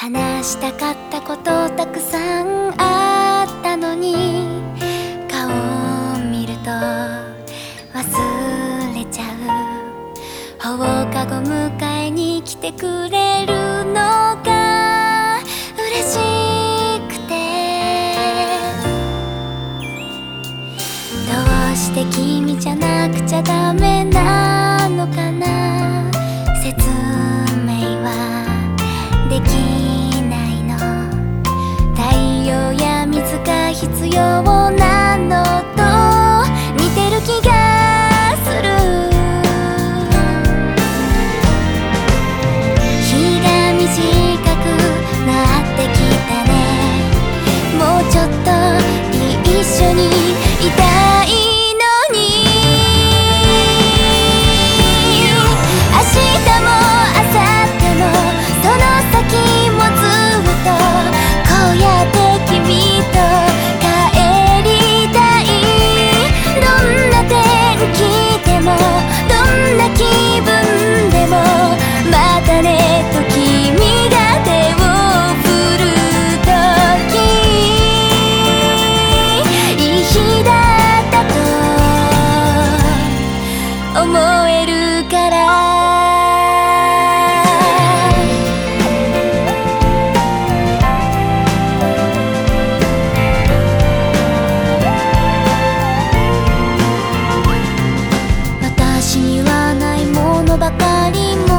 話したかったことたくさんあったのに顔を見ると忘れちゃう。放課後迎えに来てくれるのが嬉しくて。どうして君じゃなくちゃダメなのかな？ようばかり